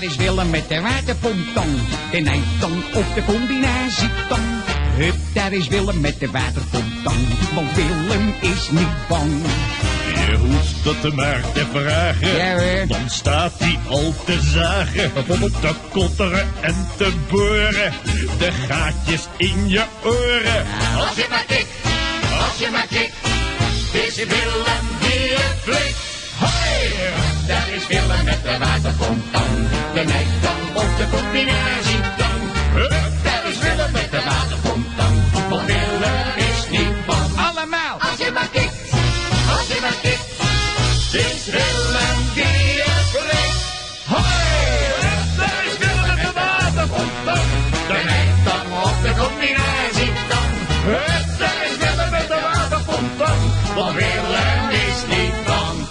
daar is Willem met de waterpomptong. De nijtong op de combinatietong. Hup, daar is Willem met de waterpomptong. Want Willem is niet bang. Je hoeft dat maar te vragen. Ja. Dan staat hij al te zagen. Te kotteren en te boren. De gaatjes in je oren. Als je maar kikt, als je maar kikt, is Willem die het flikt. Hoi, daar is Willem met de waterpomptang. Is Willem het flikt. Hoi, daar is Willem met de waterpomptang. De nijtang op de combinatietang. Hup, daar is Willem met de waterpomptang. Want Willem